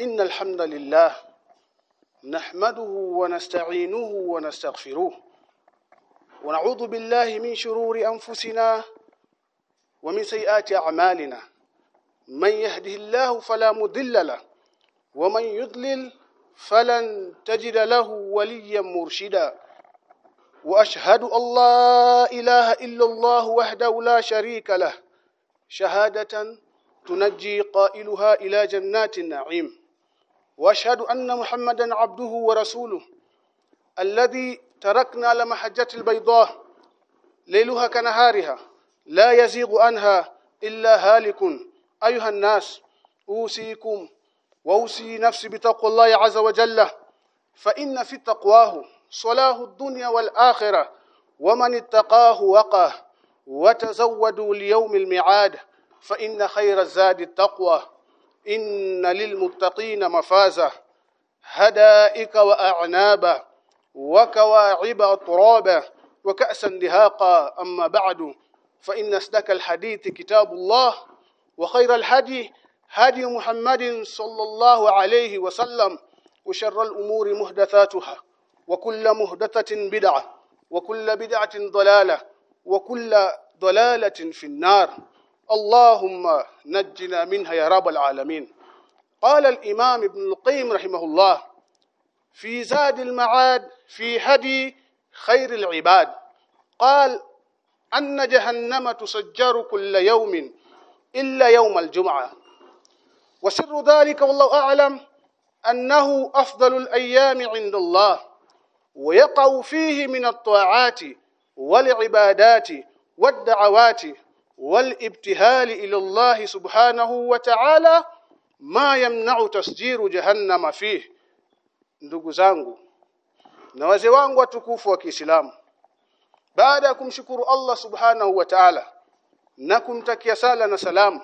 إن الحمد لله نحمده ونستعينه ونستغفره ونعوذ بالله من شرور أنفسنا ومن سيئات أعمالنا. من يهده الله فلا مضل له ومن يضلل فلن تجد له وليا مرشدا. وأشهد أن لا إله إلا الله وحده لا شريك له. شهادة تنجي قائلها إلى جنات النعيم. وأشهد أن محمدا عبده ورسوله الذي تركنا على محجه البيضاء ليلها كنهارها لا يزيغ عنها إلا هالك. أيها الناس أوصيكم وأوصي نفسي بتقوى الله عز وجل فإن في تقواه صلاه الدنيا والآخرة ومن اتقاه وقاه وتزودوا ليوم الميعاد فإن خير الزاد التقوى. إن للمتقين مفازة هدائك واعنابا وكواعب اطرابا وكأسا دهاقا. أما بعد فإن أصدق الحديث كتاب الله وخير الهدي هدي محمد صلى الله عليه وسلم وشر الأمور محدثاتها وكل محدثة بدعة وكل بدعة ضلالة وكل ضلالة في النار. اللهم نجنا منها يا رب العالمين. قال الإمام ابن القيم رحمه الله في زاد المعاد في هدي خير العباد. قال أن جهنم تسجر كل يوم إلا يوم الجمعة. وسر ذلك والله أعلم أنه أفضل الأيام عند الله ويقع فيه من الطاعات والعبادات والدعوات والابتهال إلى الله سبحانه وتعالى ما يمنع تسجير جهنم فيه ndugu zangu na wazee wangu watukufu wa Kiislamu baada ya kumshukuru Allah subhanahu wa ta'ala na kumtakia sala na salamu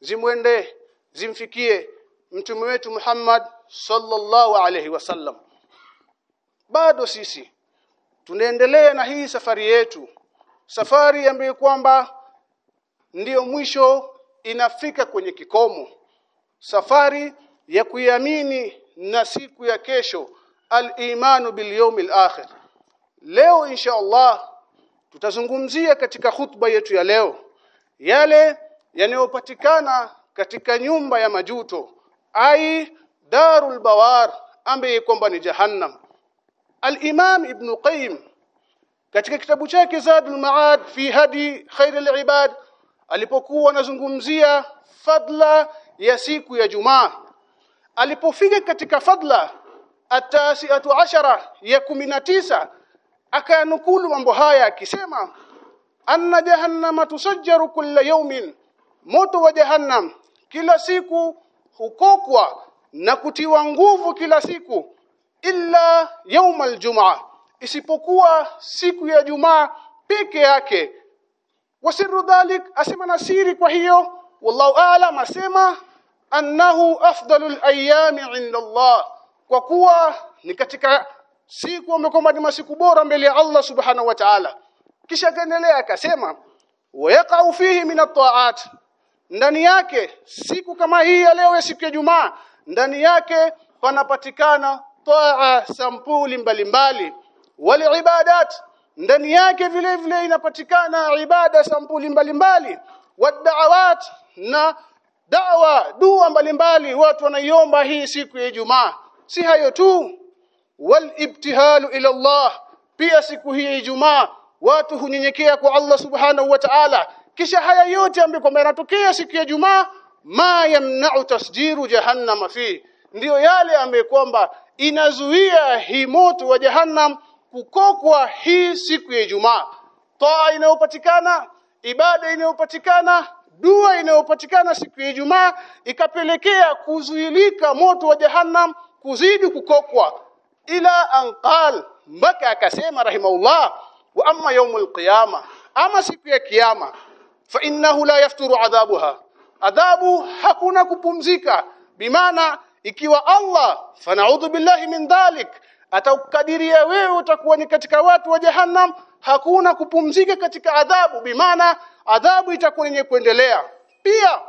zimwendee zimfikie mtume wetu Muhammad sallallahu alaihi wasallam bado sisi tunaendelea na hii safari yetu safari ambayo kwamba ndiyo mwisho inafika kwenye kikomo. Safari ya kuiamini na siku ya kesho al-imanu bil yawmil akhir leo insha Allah tutazungumzia katika khutba yetu ya leo yale yanayopatikana katika nyumba ya majuto ai darul bawar ambaye kwamba ni jahannam. Al-imam ibn qayyim katika kitabu chake zadul maad fi hadi khairul ibad alipokuwa anazungumzia fadla ya siku ya jumaa alipofika katika fadla atasiatu ashara ya 19 akayanukulu mambo haya akisema anna jahannama tusajjaru kulla yawmin moto wa jahannam kila siku hukokwa na kutiwa nguvu kila siku illa yauma aljumaa isipokuwa siku ya jumaa peke yake wasirru dhalik asema na siri. Kwa hiyo wallahu aalam asema annahu afdalul ayami inda Allah kwa kuwa ni katika siku ambayo ni masiku bora mbele ya Allah subhanahu wa ta'ala. Kisha kaendelea akasema wayaqau fihi min at-ta'at. Ndani yake siku kama hii ya leo ya siku ya Jumaa ndani yake panapatikana taa sampuli mbalimbali. Wali ibadat ndani yake vile vile inapatikana ibada sampuli mbalimbali wad'awat na dawa dua mbalimbali watu wanaiomba hii siku ya Ijumaa. Si hayo tu wal ibtihalu ila Allah pia siku hii ya Ijumaa watu hunyenyekea kwa Allah subhanahu wa ta'ala. Kisha haya yote ambayo kwamba yanatokea siku ya Ijumaa ma yamna'u tasjiru jahannama fi. Ndiyo yale ambayo kwamba inazuia hii moto wa jahannam kukokwa hii siku ya Ijumaa. Toa inayopatikana ibada inayopatikana dua inayopatikana siku ya Ijumaa ikapelekea kuzuilika moto wa jahannam kuzidi kukokwa. Ila anqal mpaka akasema rahimahullah wa amma yaumul qiyama ama siku ya kiyama fa innahu la yafturu adhabuha. Adhabu hakuna kupumzika. Bimana ikiwa Allah fanaudhu billahi min dhalik atakadiria wewe utakuwa ni katika watu wa jahannam hakuna kupumzika katika adhabu. Bimaana adhabu itakuwa yenye kuendelea. Pia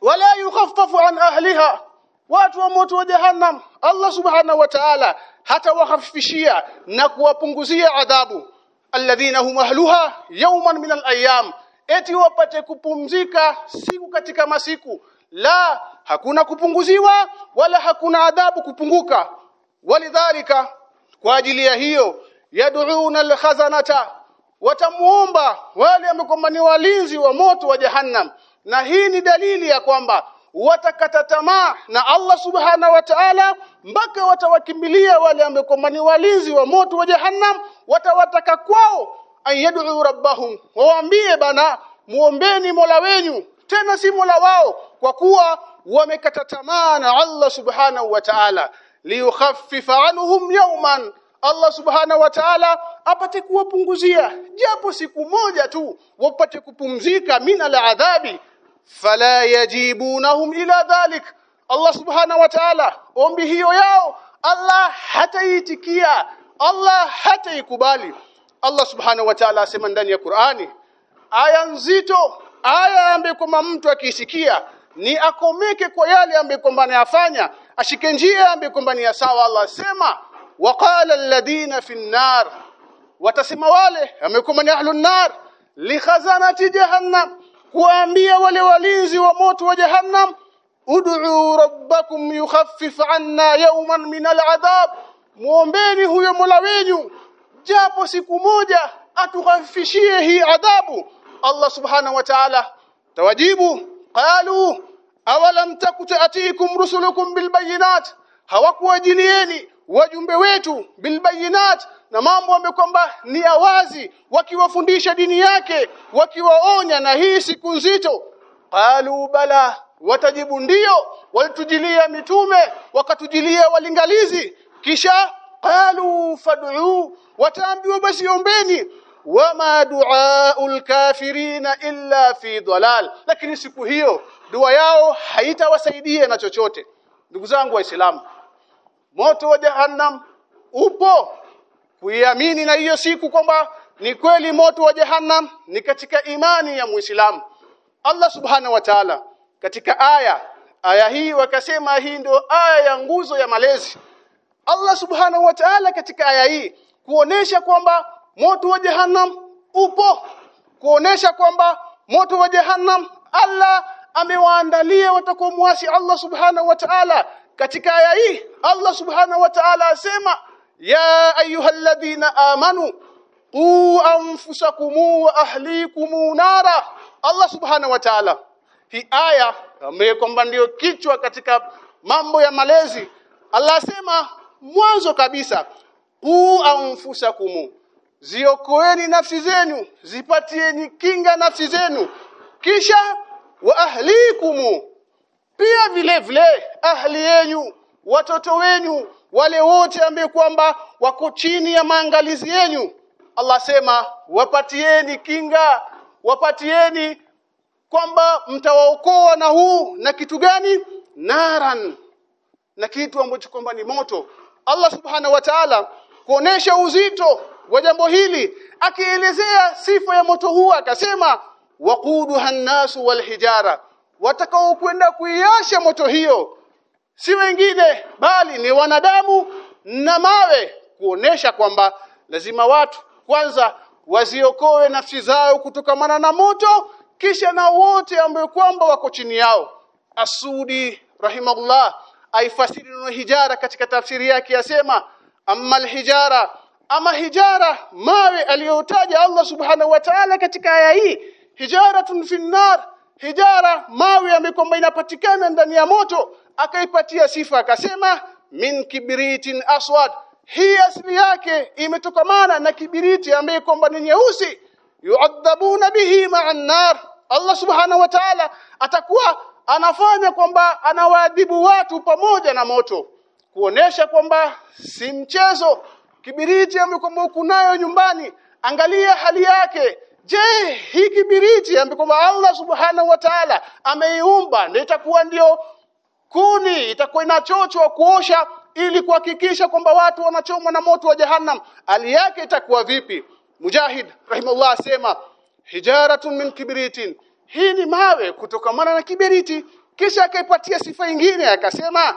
wala yukhaffafu an ahliha watu wa moto wa jahannam Allah subhanahu wa ta'ala hata wahafifishia na kuwapunguzia adhabu. Alladhina hum ahluha yawman min al-ayyam eti wapate kupumzika siku katika masiku. La hakuna kupunguziwa wala hakuna adhabu kupunguka walidhalika kwa ajili ya hiyo yad'una al-khazanata watamuomba wale ambao ni walinzi wa moto wa jahannam. Na hii ni dalili ya kwamba watakata tamaa na Allah subhana wa ta'ala mpaka watawakimbilia wale ambao ni walinzi wa moto wa jahannam. Watawataka kwao ayad'u rabbahum waambie bana muombeni Mola wenyu tena si Mola wao kwa kuwa wamekata tamaa na Allah subhanahu wa ta'ala liyukhaffifa anhum yawman. Allah subhana wa ta'ala apate kuwapunguzia. Japo siku moja tu wapate kupumzika min aladhabi fala yajibunahum ila dhalik. Allah subhana wa ta'ala ombi hiyo yao Allah hataitikia Allah hataikubali. Allah subhana wa ta'ala asema ndani ya Qur'ani aya nzito aya ambayo kwamba mtu akisikia ni akomeke kwa yale ambayo kwamba anayafanya ashike njia kwamba sawa Allah asema waqala alladhina fi an-nar watasema wale amekumbania ahlu ahlun nar li khazanati jahannam kuambia wale walinzi wa moto wa jahannam ud'u rabbakum yukhaffif anna yawman min al'adhab muombeni huyo mola wenyu japo siku moja atukhafifishie hii adhabu. Allah subhanahu wa ta'ala tawajibu qalu awalam takutatikum rusulukum bilbayinat hawakuwajilieni wajumbe wetu bilbayinat na mambo ambayo kwamba ni awazi wakiwafundisha dini yake wakiwaonya na hii siku nzito. Qalu bala watajibu ndio walitujilia mitume wakatujilia walingalizi. Kisha qalu fad'u wataambiwa basi ombeni wama du'aul kafirina illa fi dhalal. Lakini siku hiyo dua yao haitawasaidia na chochote. Ndugu zangu waislamu moto wa jahannam upo. Kuiamini na hiyo siku kwamba ni kweli moto wa jahannam ni katika imani ya muislamu. Allah subhanahu wa ta'ala katika aya aya hii wakasema hii ndio aya ya nguzo ya malezi. Allah subhanahu wa ta'ala katika aya hii kuonesha kwamba moto wa jahannam upo. Kuonesha kwamba moto wa jahannam Allah amewaandalia watakomwasi Allah subhanahu wa ta'ala. Katika aya hii Allah subhanahu wa ta'ala asema ya ayyuhalladhina amanu qu anfusakum wa ahlikum nara. Allah subhanahu wa ta'ala hii aya kwamba ndio kichwa katika mambo ya malezi Allah asema mwanzo kabisa qu anfusakum ziokoeni nafsi zenu zipatieni kinga nafsi zenu. Kisha wa ahlikum. Pia vile vile ahli yenu watoto wenu wale wote ambao kwamba wako chini ya maangalizi yenu. Allah sema wapatieni kinga wapatieni kwamba mtawaokoa na huu na kitu gani? Naran. Na kitu ambacho kwamba ni moto. Allah subhanahu wa ta'ala kuonesha uzito wa jambo hili akielezea sifa ya moto huu akasema waquduha nasu walhijara. Watakao kwenda kuiasha moto hiyo si wengine bali ni wanadamu na mawe kuonesha kwamba lazima watu kwanza waziokoe nafsi zao kutokamana na moto kisha na wote ambao kwamba wako chini yao. Asudi rahimahullah aifasiri neno hijara katika tafsiri yake yasema amma alhijara ama hijara mawe aliyotaja Allah subhanahu wa ta'ala katika aya hii hijaratun finnar. Hijara mawe amekomba inapatikana ndani ya moto. Akaipatia sifa akasema min kibritin aswad. Hii asili yake imetokamana na kibiriti ambaye kwamba ni nyeusi. Yuadhabuna bihi ma'an nar. Allah subhanahu wa ta'ala atakuwa anafanya kwamba anawaadhibu watu pamoja na moto. Kuonesha kwamba si mchezo. Kibiriti ambaye kwamba ukunayo nyumbani angalia hali yake je hii kibiriti kwamba Allah subhanahu wa ta'ala ameiumba ndio itakuwa ndio kuni itakuwa inachochwa kuosha ili kuhakikisha kwamba watu wanachomwa na moto wa jahannam. Ali yake itakuwa vipi? Mujahid rahimahullah asema hijaratun min kibiritin. Hii ni mawe kutokamana na kibiriti. Kisha akaipatia sifa nyingine akasema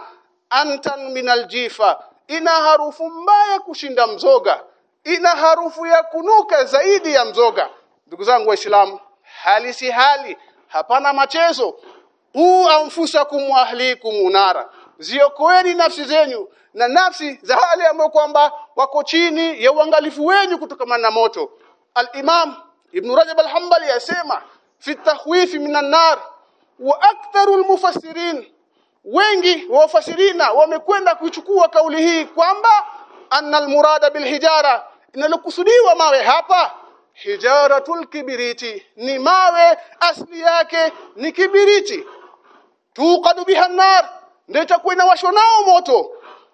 antan minal jifa. Ina harufu mbaya kushinda mzoga. Ina harufu ya kunuka zaidi ya mzoga ndugu zangu waislamu hali si hali hapana machezo. Huu anfusakum wa unara ziokoeni nafsi zenyu na nafsi za hali ambayo kwamba wako chini ya uangalifu wenyu kutokana na moto. al-Imam Ibn Rajab al-Hanbali yasema fi tahwifi minan nar wa aktharu al-mufassirin. Wengi wa wafasirina wamekwenda kuichukua kauli hii kwamba anna al-murada bil hijara inalokusudiwa mawe hapa hijaratul kibiriti ni mawe asli yake ni kibiriti. Tuqadu biha nar ndio itakuwa inawashwa nao moto.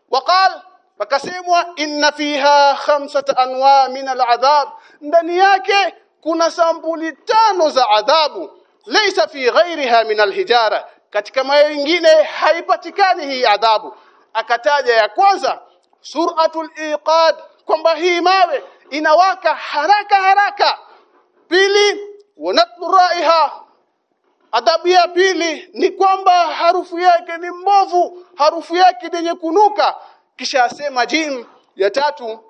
Waqal pakasemwa inna fiha khamsata anwa min al'adhab. Ndani yake kuna sampuli tano za adhabu. Laysa fi ghairiha min alhijara. Katika mawe mengine haipatikani hii adhabu. Akataja ya kwanza suratul iqad kwamba hii mawe inawaka haraka haraka. Pili wanatlu raiha adhabu ya pili ni kwamba harufu yake ni mbovu harufu yake yenye kunuka. Kisha asema jim ya tatu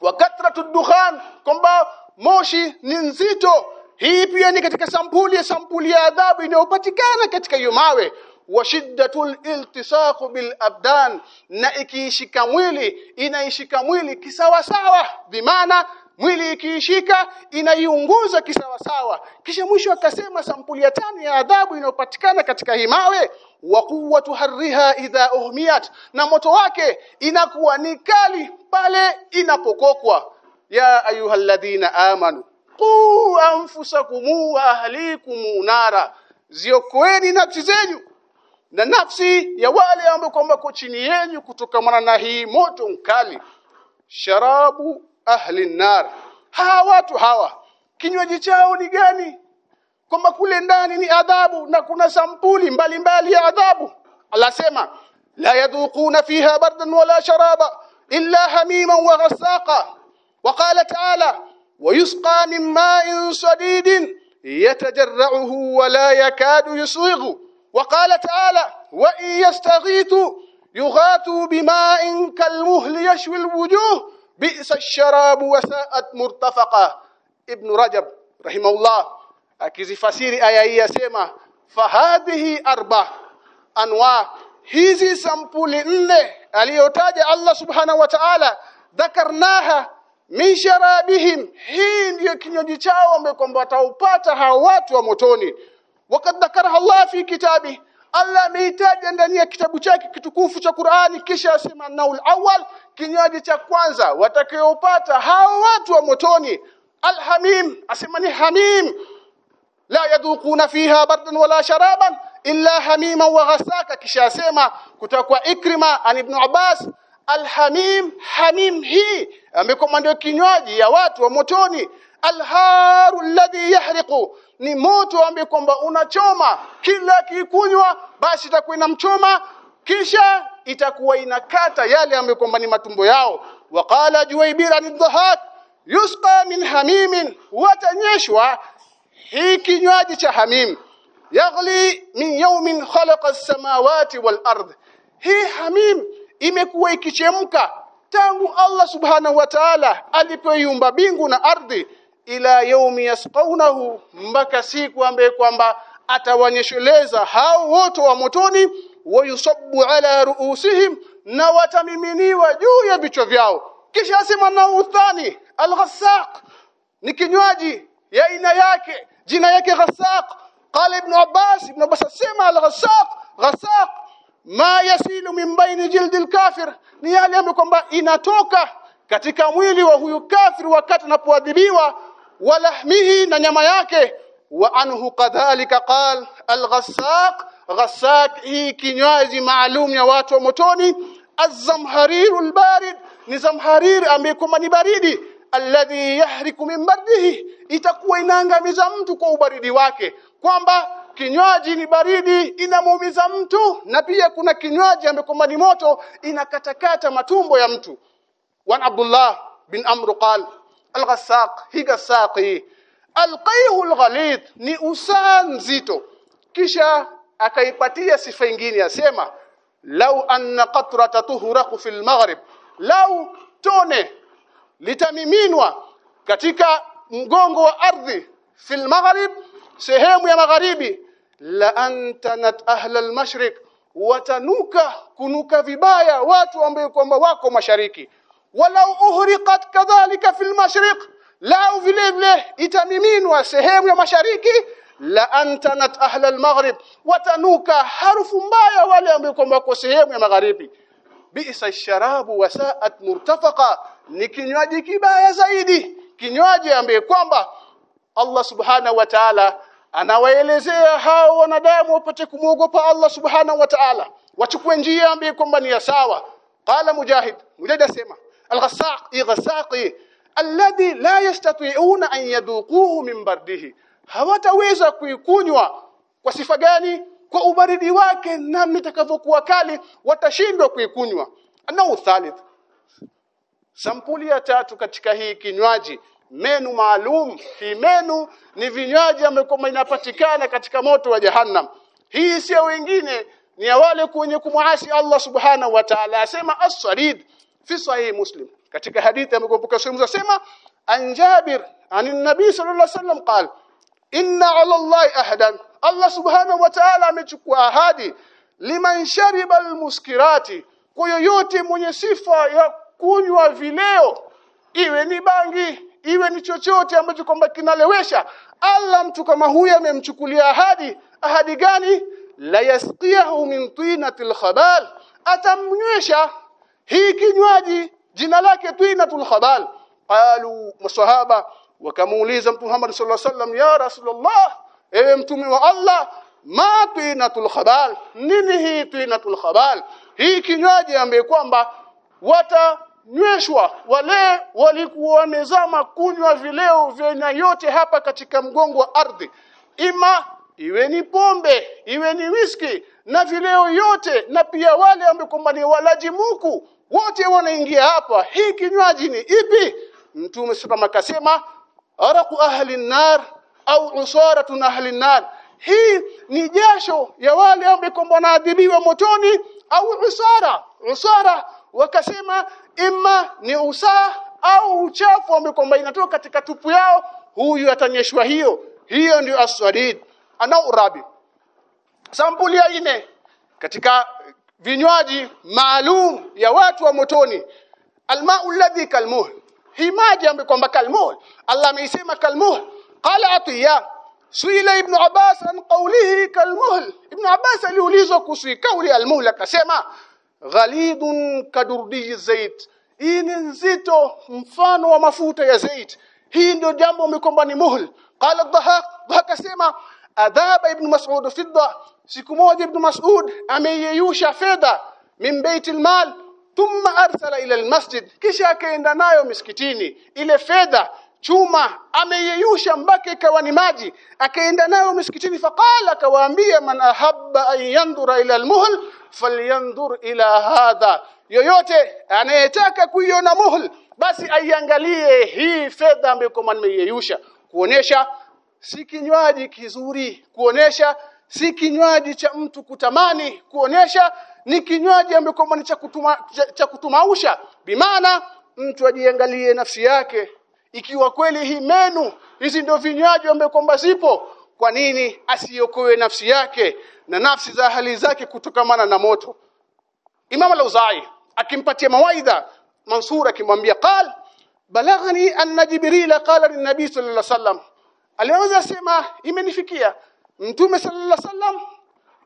wa katratu dukhan kwamba moshi ni nzito. Hii pia ni katika sampuli ya sampuli ya adhabu inayopatikana katika hiyo mawe wa shiddatul iltisaq bil abdan na ikiishika mwili inaishika mwili kisawa kisawasawa. Bimaana mwili ikiishika inaiunguza kisawa sawa kisha mwisho akasema sampuli ya tano ya adhabu inayopatikana katika himawe wa quwwatu harriha idha uhmiyat na moto wake inakuwa ni kali pale inapokokwa. Ya ayuhalladhina amanu qu anfusakum wa ahlikum nara ziokoeni nafsi zenyu na nafsi ya wale ambao kwamba kwa chini yenu kutokana na hii moto mkali sharabu ahli nar hawa watu hawa kinywaji chao ni gani kwamba kule ndani ni adhabu na kuna sampuli mbalimbali mbali ya adhabu alasema la yadhuquna fiha bardan wala sharaba illa hamima wa ghasaqa وقال تعالى ويسقى من ماء صديد يتجرعه ولا يكاد يسوغ وقال تعالى وإن يستغيثوا يغاثوا بماء كالمهل يشوي الوجوه بئس الشراب وساءت مرتفقا ابن رجب رحمه الله akizifasiri aya hii yasema fahadhihi arba anwa hizi sampuli nne aliyotaja Allah subhanahu wa ta'ala dhakarnaha min sharabihim hii ndiyo kinywaji chao ambacho kwamba wataupata hao watu wa motoni wakad ذكرها Allah fi kitabi Allah ameitaja ndani ya kitabu chake kitukufu cha Qur'ani kisha asema naul awal kinywaji cha kwanza watakayopata hao watu wa motoni. Alhamim asema ni hamim. La yadhuquna fiha bardan wala sharaban illa hamima wa ghasaka. Kisha asema kutakuwa ikrima an ibn abbas. Alhamim hamim amekuwa ndio kinywaji ya watu wa motoni alharu alladhi yahriqu. Ni moto ambaye kwamba unachoma. Kila kikunywa basi itakuwa inamchoma kisha itakuwa inakata yale ambayo kwamba ni matumbo yao. Waqala juwaybir an yusqa min hamimin. Watanyeshwa hii kinywaji cha hamim. Yaghli min yawmin khalaqa as-samawati wal ard hii hamim imekuwa ikichemka tangu Allah subhanahu wa ta'ala alipoiumba bingu na ardhi ila yaumi yasqaunahu mpaka siku ambaye kwamba atawanyesheleza hao wote wa motoni wayusabbu ala ruusihim na watamiminiwa juu ya vichwa vyao. Kisha asema na uthani al-ghassaq ni kinywaji ya aina yake jina yake ghassaq qala ibn abbas ibn abbas asema al-ghassaq ghassaq ma yasilu min baini jildi al-kafir ni yale ambayo kwamba inatoka katika mwili wa huyu kafir wakati anapoadhibiwa walahmihi na nyama yake. Wa anhu kadhalika qal al-ghassaq. Ghassaq hii kinywaji maalum ya watu wa motoni. Az-zamhariru al-barid ni zamharir ambaye ni baridi. Alladhi yahriku min bardihi. Itakuwa inaangamiza mtu kwa ubaridi wake. Kwamba kinywaji ni baridi inamuumiza mtu. Na pia kuna kinywaji ambaye ni moto inakatakata matumbo ya mtu. Wan Abdullah bin Amr qal al-ghassaq hi ghassaqi alqayhu al-ghalid ni usaa nzito. Kisha akaipatia sifa nyingine asema lau anna qatrata tuhraqu fil maghrib. Lau tone litamiminwa katika mgongo wa ardhi fil maghrib sehemu ya magharibi la antanat ahla al-mashriq watanuka kunuka vibaya watu ambao kwamba wako mashariki walau uhriqat kadhalika fil mashriq lau vile vile itamiminwa sehemu ya mashariki la antanat ahla al-maghrib watanuka harufu mbaya wale ambao wako sehemu ya magharibi. Bi'sa sharabu wa sa'at murtafaqa ni kinywaji kibaya zaidi kinywaji ambaye kwamba Allah subhanahu wa ta'ala anawaelezea hao wanadamu wapate kumwogopa Allah subhanahu wa ta'ala wachukue njia ambaye kwamba ni sawa. Qala mujahid mujahid asema al-ghassaq ighsaqi alladhi la yastati'una an yaduquhu min bardihi hawataweza kuikunywa kwa sifa gani? Kwa ubaridi wake na mitakavyokuwa kali watashindwa kuikunywa anau thalith. Sampuli ya tatu katika hii kinywaji menu maalum. Fi menu ni vinywaji ambavyo inapatikana katika moto wa jahannam. Hii sio wengine ni ya wale kwenye kumwasi Allah subhanahu wa ta'ala. Asema as-sarid fi sahihi muslim. Katika hadithi amekumbuka sehemu asema an Jabir anin nabii sallallahu alaihi wasallam qala inna ala Allah ahdan Allah subhanahu wa ta'ala amechukua ahadi liman shariba almuskirati. Kwa yoyote mwenye sifa ya kunywa vileo iwe ni bangi iwe ni chochote ambacho kwamba kinalewesha Allah mtu kama huyu amemchukulia ahadi. Ahadi gani? La yasqiyahu min tinatil khabal. Atamnywesha hii kinywaji jina lake tinatul khabal. Qalu masahaba wakamuuliza mtume Muhammad sallallahu alaihi wasallam ya rasulullah ewe mtume wa Allah ma tinatul khabal? Nini hii tinatul khabal? Hii kinywaji ambaye kwamba watanyweshwa wale walikuwa wamezama kunywa vileo vya yote hapa katika mgongo wa ardhi. Ima iwe ni pombe iwe ni whisky na vileo yote na pia wale ambao ni walaji muku wote wanaingia hapa. Hii kinywaji ni ipi? Mtume sallam akasema araku ahli nar au usaratun ahli nar hii ni jasho ya wale ambao wanaadhibiwa motoni au usara. Usara wakasema imma ni usaa au uchafu ambao kwamba inatoka katika tupu yao huyu atanyeshwa hiyo. Hiyo ndio aswadid ana urabi sampuli ya ine katika vinywaji maalum ya watu wa motoni. Almau alladhi kalmuh hii maji ambayo kwamba kalmuh Allah ameisema kalmuh qala atiya suila ibn abbas an qawlihi kalmuhl. Ibn abbas aliulizwa kuhusu kauli almuhl akasema ghalidun kadurdi zait hii ni nzito mfano wa mafuta ya zait hii ndio jambo umekomba ni muhl. Qala dhahak dhahak asema adhaba ibn mas'ud fidda siku moja ibn mas'ud ameyeyusha fedha min baitil mal thumma arsala ila almasjid. Kisha akaenda nayo miskitini ile fedha chuma ameyeyusha mpaka ikawa ni maji. Akaenda nayo miskitini faqala akawaambia man ahabba an yandura ila almuhl falyandur ila hadha. Yoyote anayetaka kuiona muhl basi aiangalie hii fedha ambayo nimeyeyusha. Kuonesha si kinywaji kizuri kuonesha si kinywaji cha mtu kutamani kuonesha ni kinywaji ambacho ni cha kutuma, cha, kutumausha. Bimaana mtu ajiangalie nafsi yake. Ikiwa kweli hii menu hizi ndio vinywaji ambavyo kwamba zipo kwa nini asiokoe nafsi yake na nafsi za hali zake kutokamana na moto? Imam al-Auza'i akimpatia mawaidha Mansur akimwambia qal balaghani anna Jibril qala lin-nabi sallallahu alaihi wasallam aliweza sema imenifikia mtume sallallahu alaihi wasallam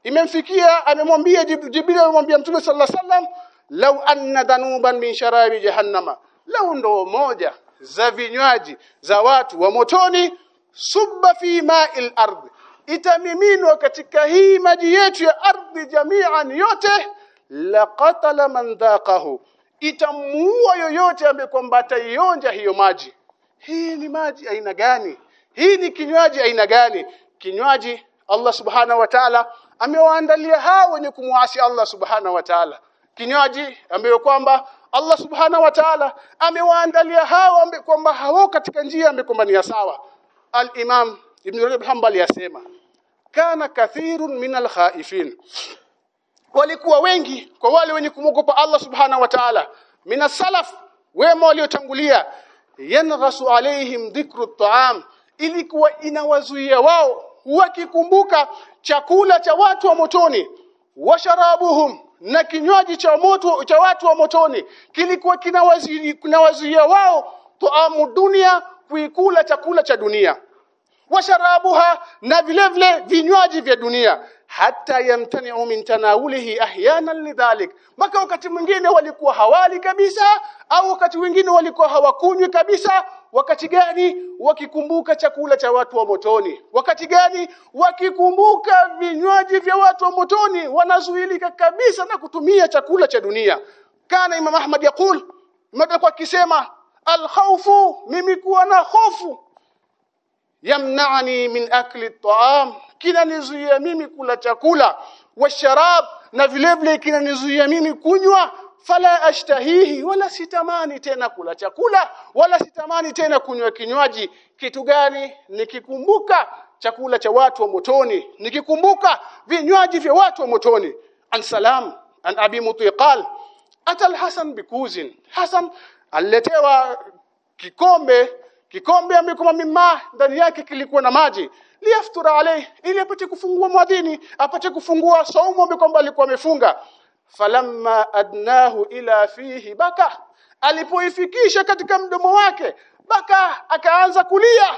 imemfikia amemwambia Jibril amemwambia mtume sallallahu alaihi wasallam law anna dhanuban min sharabi jahannama. Law ndo moja za vinywaji za watu wa motoni subba fi ma'il ardh itamiminwa katika hii maji yetu ya ardhi jamian yote la qatala man dhaqahu. Itamuua yoyote ambaye kwamba ataionja hiyo maji. Hii ni maji aina gani? Hii ni kinywaji aina gani kinywaji Allah subhana wa ta'ala amewaandalia hao wenye kumwasi Allah subhana wa ta'ala. Kinywaji ambayo kwamba Allah subhana wa ta'ala amewaandalia hao kwamba hao katika njia ni sawa. al-Imam Ibn Rajab Hanbali yasema kana kathirun min alkhaifin walikuwa wengi kwa wale wenye kumwogopa Allah subhana wa ta'ala. Mina salaf wema waliotangulia yanghasu alaihim dhikru ta'am ilikuwa inawazuia wao wakikumbuka chakula cha watu wa motoni washarabuhum na kinywaji cha moto cha watu wa motoni kilikuwa kinawazuia wao tuamu dunia kuikula chakula cha dunia. Washarabuha na vile vile vinywaji vya dunia. Hata yamtani'u min tanawulihi ahyanan lidhalik. Mpaka wakati mwingine walikuwa hawali kabisa au wakati mwingine walikuwa hawakunywi kabisa wakati gani wakikumbuka chakula cha watu wa motoni? Wakati gani wakikumbuka vinywaji vya watu wa motoni? Wanazuilika kabisa na kutumia chakula cha dunia. Kana imam ahmad yakul madaku akisema alkhawfu mimi kuwa na hofu yamnani min akli at-ta'am kinanizuia mimi kula chakula. Washarab na vile vile kinanizuia mimi kunywa fala ashtahihi wala sitamani tena kula chakula wala sitamani tena kunywa kinywaji. Kitu gani? Nikikumbuka chakula cha watu wa motoni nikikumbuka vinywaji vya watu wa motoni. An salam an abi mutiqal ata al-hasan bikuzin hasan aliletewa kikombe kikombe amekoma mimma ndani yake kilikuwa na maji. Liaftura alayhi ili apate kufungua mwadhini apate kufungua saumu amekomba alikuwa amefunga falamma adnahu ila fihi baka alipoifikisha katika mdomo wake baka akaanza kulia.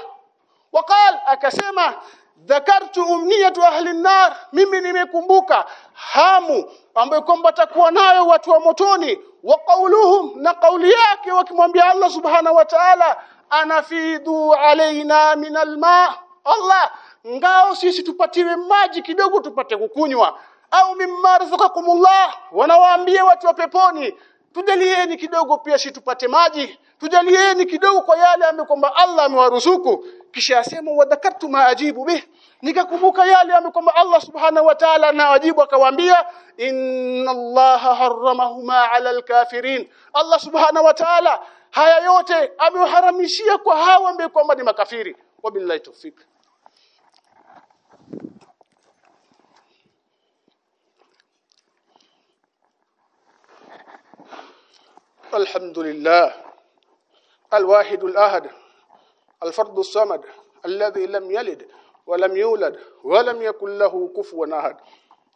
Wakal akasema dhakartu umniyatu ahli nar mimi nimekumbuka hamu ambayo kwamba takuwa nayo watu wa motoni. Wa qauluhum na kauli yake wakimwambia Allah subhana wa ta'ala anafidhu alaina min alma Allah ngao sisi tupatiwe maji kidogo tupate kukunywa au mimma razaqakumullah wanawaambia watu wa peponi tujalieni kidogo pia si tupate maji tujalieni kidogo kwa yale ambayo kwamba Allah amewaruzuku. Kisha asema ma ajibu bih. Nikakumbuka yale ambayo kwamba Allah subhanahu wa ta'ala anawajibu akawaambia inna Allah harramahuma ala alkafirin. Allah subhanahu wa ta'ala haya yote ameharamishia kwa hawa ambao kwamba ni makafiri. Wabillahi tawfik الحمد لله الواحد الأحد الفرد الصمد الذي لم يلد ولم يولد ولم يكن له كفوا أحد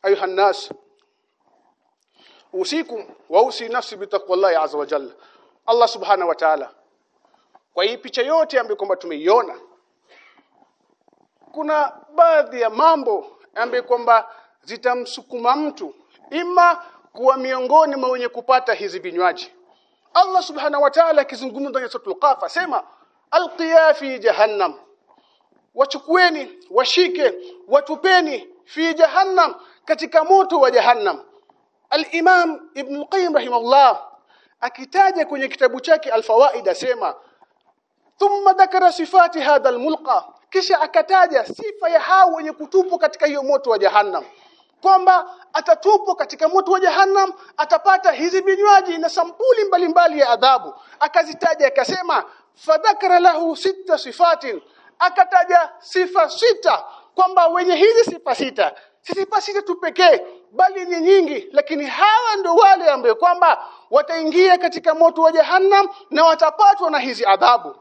أيها الناس أوصيكم وأوصي نفسي بتقوى الله عز وجل Allah subhana wa ta'ala kwa hii picha yote ambayo kwamba tumeiona kuna baadhi ya mambo ambayo kwamba zitamsukuma mtu ima kuwa miongoni mwa wenye kupata hizi vinywaji Allah subhana wa ta'ala akizungumza ndani ya suratul Qaf asema alqiya fi jahannam. Wachukueni washike watupeni fi jahannam katika moto wa jahannam. al-Imam Ibn al-Qayyim rahimahullah akitaja kwenye kitabu chake Al-Fawaid asema thumma dhakara sifati hadha al-mulqa. Kisha akataja sifa ya hao wenye kutupwa katika hiyo moto wa jahannam kwamba atatupwa katika moto wa jahannam atapata hizi vinywaji na sampuli mbalimbali ya adhabu. Akazitaja akasema fadhakara lahu sita sifatin. Akataja sifa sita kwamba wenye hizi sifa sita si sifa sita tu pekee bali ni nyingi. Lakini hawa ndio wale ambao kwamba wataingia katika moto wa jahannam na watapatwa na hizi adhabu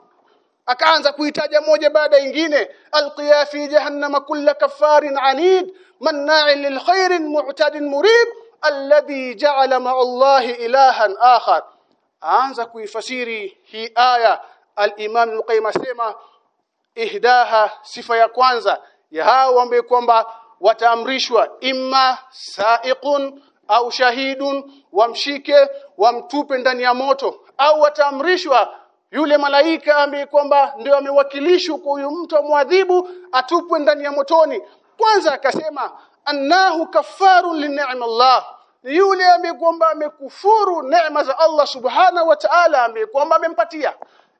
akaanza kuitaja moja baada nyingine alqiya fi jahannama kulla kaffarin anid manna'in lilkhairin mu'tadin murib alladhi ja'ala ma'allahi ilahan akhar. Aanza kuifasiri hii aya al-imam al-qayyim asema ihdaha sifa ya kwanza ya hao ambao kwamba wataamrishwa imma sa'iqun au shahidun wamshike wamtupe ndani ya moto au wataamrishwa yule malaika ambaye kwamba ndio amewakilishwa kwa huyu mtu amwadhibu atupwe ndani ya motoni. Kwanza akasema annahu kafarun li Allah yule ambaye kwamba amekufuru neema za Allah subhana wa ta'ala ambaye kwamba amempatia.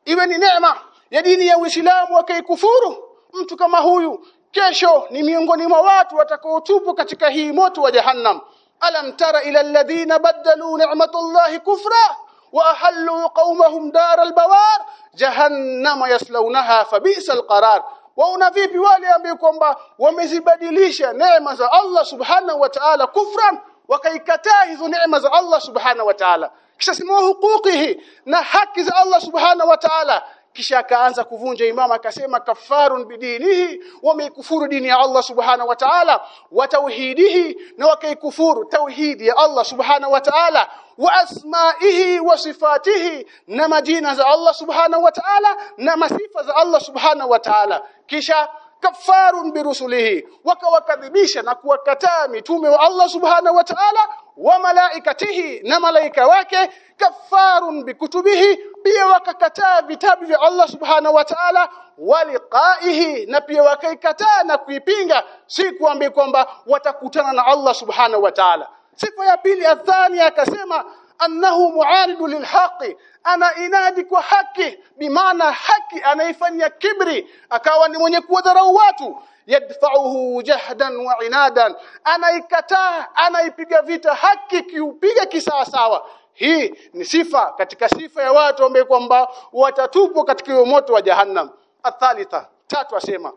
Iwe ni neema ya dini ya Uislamu akaikufuru mtu kama huyu kesho ni miongoni mwa watu watakaotupwa katika hii moto wa jahannam. Alam tara ila alladhina badalu ni'matallahi kufra وأحلوا قومهم دار البوار. جهنم يسلونها فبئس القرار. وأنا في بيوالي امبي كومبا ومزبدلش نعمه الله سبحانه وتعالى كفرا. وكيكتاهذ نعمه الله سبحانه وتعالى. كش اسمه حقوقه؟ نحكز الله سبحانه وتعالى. Kisha akaanza kuvunja imama akasema kafarun bidinihi wameikufuru dini ya Allah subhanahu wa ta'ala wa tauhidihi na wakaikufuru tauhidi ya Allah subhanahu wa ta'ala wa asma'ihi wa sifatihi na majina za Allah subhanahu wa ta'ala na masifa za Allah subhanahu wa ta'ala. Kisha kafarun birusulihi wakawakadhibisha na kuwakataa mitume wa Allah subhanahu wa ta'ala wa malaikatihi na malaika wake kafarun bikutubihi pia wakakataa vitabu vya Allah subhanahu wa ta'ala waliqaihi na pia wakaikataa na kuipinga si kuambi kwamba watakutana na Allah subhanahu wa ta'ala. Sifa ya pili athani akasema annahu muaridu lilhaqi ana inadi kwa haki bimaana haki anaifanyia kibri akawa ni mwenye kuwadharau watu. Yadfa'uhu jahdan wa inadan anaikataa anaipiga vita haki kiupiga kisawasawa. Hii ni sifa katika sifa ya watu ambao kwamba watatupwa katika hiyo moto wa jahannam. Athalitha tatu asema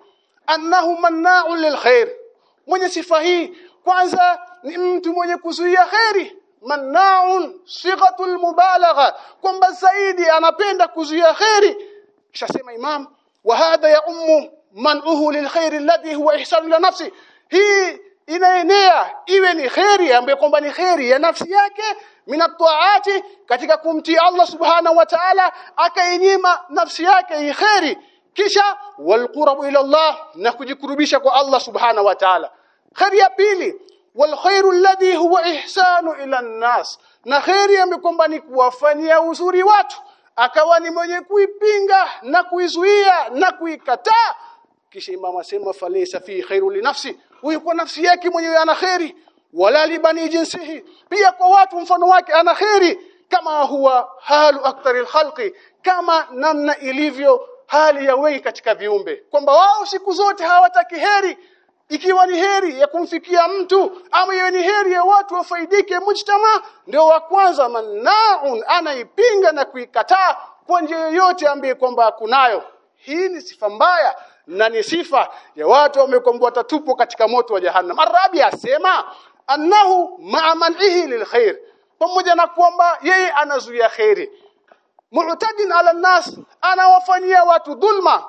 annahu manna'un lilkhair mwenye sifa hii kwanza ni mtu mwenye kuzuia khairi manna'un sighatul mubalagha kwamba zaidi anapenda kuzuia khairi kisha sema imam wa hadha ya ummu man'uhu lilkhair alladhi huwa ihsanu la nafsi. Hii inaenea iwe ni khairi ambayo kwamba ni khairi ya nafsi yake minataati katika kumtii Allah subhanahu wa ta'ala akainyima nafsi yake hii khairi kisha walqurbu ila Allah na kujikurubisha kwa Allah subhanahu wa ta'ala. Khairi ya pili wal khairu alladhi huwa ihsanu ila nas na khairi amekomba ni kuwafanyia uzuri watu. Akawa ni mwenye kuipinga na kuizuia na kuikataa. Kisha imam asema falesa fi khairu li nafsi. Kwa nafsi yake mwenyewe ana khairi wala libani jinsihi. Pia kwa watu mfano wake ana khairi kama huwa halu aktharil khalqi kama namna ilivyo hali ya wengi katika viumbe. Kwamba wao siku zote hawataki heri ikiwa ni heri ya kumfikia mtu ama iwe ni heri ya watu wafaidike mujtama ndio wa kwanza manaun anaipinga na kuikataa kwa njia yoyote ambaye kwamba kunayo. Hii ni sifa mbaya na ni sifa ya watu wamekombwa tatupo katika moto wa jahannam. Arabi asema annahu ma'a man'ihi lilkhair pamoja na kwamba yeye anazuia khairi. Mu'tadin ala nas anawafanyia watu dhulma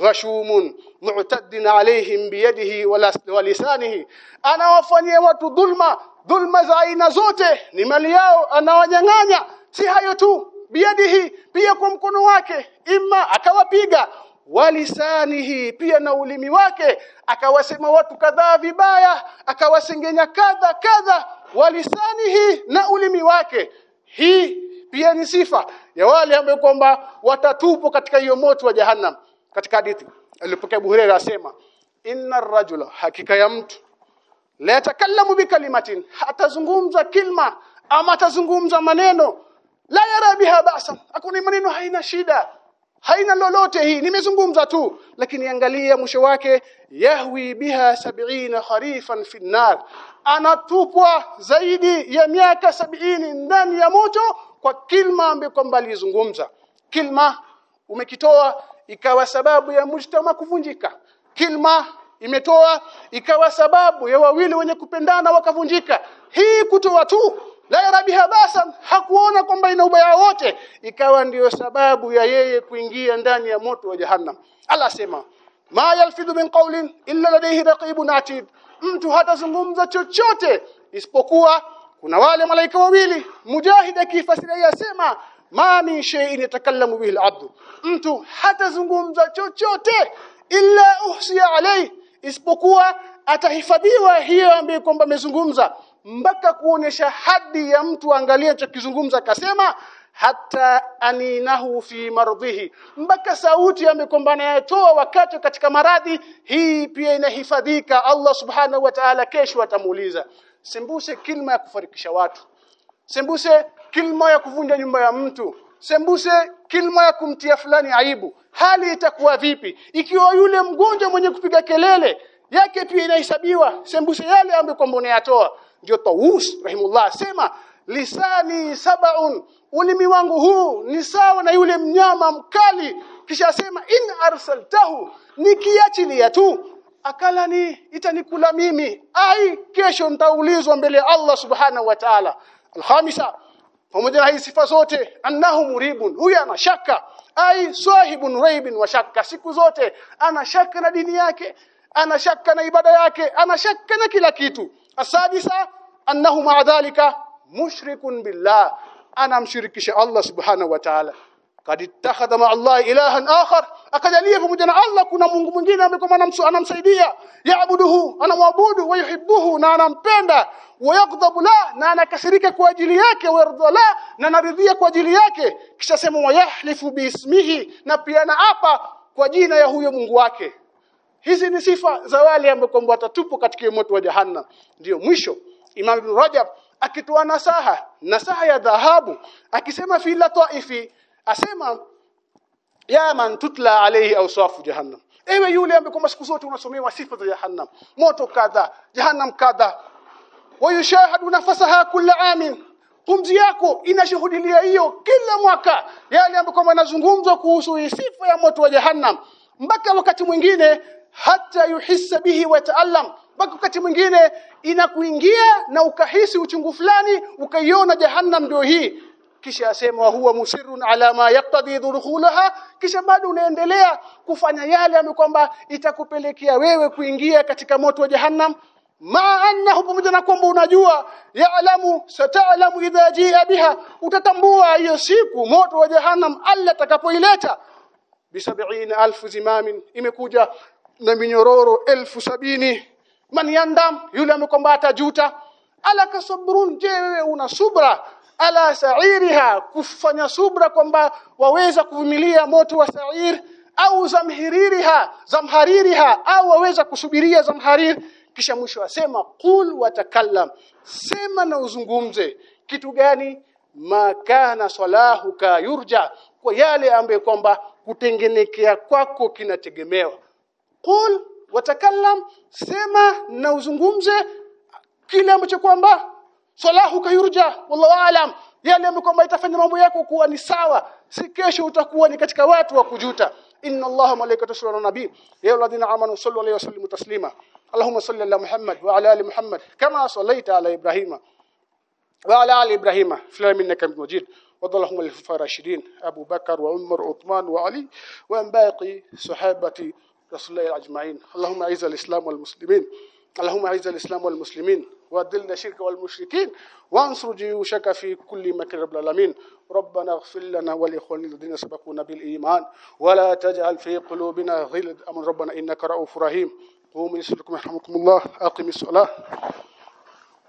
ghashumun mu'taddin alaihim biyadihi wa lisanihi anawafanyia watu dhulma dhulma za aina zote ni mali yao anawanyang'anya si hayo tu biyadihi pia kwa mkono wake imma akawapiga walisanihi pia na ulimi wake akawasema watu kadhaa vibaya akawasengenya kadha kadha walisanihi na ulimi wake hii pia ni sifa ya wale ambao kwamba watatupwa katika hiyo moto wa jahannam katika hadithi alipokea Abu Hurairah asema inna rajula hakika ya mtu la yatakallamu bikalimatin atazungumza kilma ama atazungumza maneno la yara biha ba'sa. Hakuna maneno haina shida haina lolote hii nimezungumza tu lakini angalia mwisho wake yahwi biha sabiina kharifan fi nar anatupwa zaidi ya miaka sabiini ndani ya moto kwa kilma ambayo kwamba alizungumza. Kilma umekitoa ikawa sababu ya mujtama kuvunjika. Kilma imetoa ikawa sababu ya wawili wenye kupendana wakavunjika. Hii kutoa tu la yarabiha basa hakuona kwamba ina ubaya wote. Ikawa ndiyo sababu ya yeye kuingia ndani ya moto wa jahannam. Allah sema ma yalfidhu min qawlin illa ladayhi raqibun atid. Mtu hatazungumza chochote isipokuwa kuna wale malaika wawili. Mujahid akifasiria yasema ma min shay'in yatakallamu bihi al-abd. Mtu hatazungumza chochote illa uhsiya alayhi isipokuwa atahifadhiwa hiyo ambayo kwamba amezungumza mpaka kuonesha hadi ya mtu angalia chokizungumza akasema hata aninahu fi mardhihi. Mpaka sauti amekombana yatoa wakati katika maradhi hii pia inahifadhika. Allah subhanahu wa ta'ala kesho atamuuliza. Sembuse kilma ya kufarikisha watu. Sembuse kilma ya kuvunja nyumba ya mtu. Sembuse kilma ya kumtia fulani aibu. Hali itakuwa vipi? Ikiwa yule mgonjwa mwenye kupiga kelele yake pia inahesabiwa. Sembuse yale ambayo kwamba unayatoa ndio Tawus rahimullah sema lisani sab'un. Ulimi wangu huu ni sawa na yule mnyama mkali. Kisha sema in arsaltahu. Nikiachilia tu akala ni itanikula mimi. Ai kesho nitaulizwa mbele Allah subhanahu wa ta'ala. Alhamisa pamoja na hizi sifa zote annahu muribun huyu ana shaka. Ai sahibun raibin wa shaka siku zote ana shaka na dini yake ana shaka na ibada yake ana shaka na kila kitu. Asadisa annahu ma'a dhalika mushrikun billah. Anamshirikisha Allah subhanahu wa ta'ala kad ittakhadha ma Allah ilahan akhar akajalia pamoja na Allah kuna Mungu mwingine ambaye anamsaidia. Yaabuduhu anamwabudu wayuhibbuhu na anampenda. Wayaghdhabu la na anakasirika kwa ajili yake. Wayardha la na anaridhia kwa ajili yake. Kisha sema wayahlifu biismihi na pia anaapa kwa jina ya huyo Mungu wake. Hizi ni sifa za wale ambao kwamba watatupo katika moto wa jahanna ndiyo mwisho. Imam Ibn Rajab akitoa nasaha nasaha ya dhahabu akisema fi la taifi asema ya man tutla alayhi awsafu jahannam. Ewe yule ambaye kwamba siku zote unasomewa sifa za jahannam. Moto kadha jahannam kadha. Wayushahadu nafasaha kila amin. Pumzi yako inashuhudilia hiyo kila mwaka. Yale ambayo kwamba yanazungumzwa kuhusu sifa ya moto wa jahannam. Mpaka wakati mwingine hata yuhisa bihi wa taallam mpaka wakati mwingine inakuingia na ukahisi uchungu fulani ukaiona jahannam ndio hii kisha asema huwa musirrun ala ma yaqtadi dukhulaha. Kisha bado unaendelea kufanya yale ambayo kwamba itakupelekea wewe kuingia katika moto wa jahannam. Ma annahu pamoja na kwamba unajua ya'lamu sataalamu idha jia biha. Utatambua hiyo siku moto wa jahannam alla takapoileta bi 70000 zimamin imekuja na minyororo elfu sabini. Man yandam yule amekwamba atajuta. Ala kasabrun je wewe una subra ala sa'iriha kufanya subra kwamba waweza kuvumilia moto wa sa'ir au zamhiririha zamhaririha au waweza kusubiria zamharir. Kisha mwisho asema qul watakallam. Sema na uzungumze kitu gani? Makana salahuka yurja. Kwa yale ambaye kwamba kutengenekea kwako kinategemewa. Qul watakallam. Sema na uzungumze kile ambacho kwamba salahu kayurja wallahu aalam yale ambayo kwamba itafanya mambo yako kuwa ni sawa si kesho utakuwa ni katika watu wa kujuta inna allaha malaikatu yusalluna nabi ya alladhina amanu sallu alayhi wasallimu taslima allahumma salli ala muhammad wa ala ali muhammad kama sallaita ala ibrahima wa ala ali ibrahima fil alamin innaka hamidum majid وضلهم الخلفاء الراشدين أبو بكر وعمر وعثمان وعلي وأن باقي صحابة رسول الله أجمعين اللهم أعز الإسلام والمسلمين اللهم أعز الإسلام والمسلمين وذل الشرك والمشركين وانصر جيوشك في كل مكان رب العالمين. ربنا اغفر لنا ولإخواننا الذين سبقونا بالإيمان ولا تجعل في قلوبنا غل امن ربنا إنك رؤوف رحيم. قوموا يسلكم يرحمكم الله. أقم الصلاة.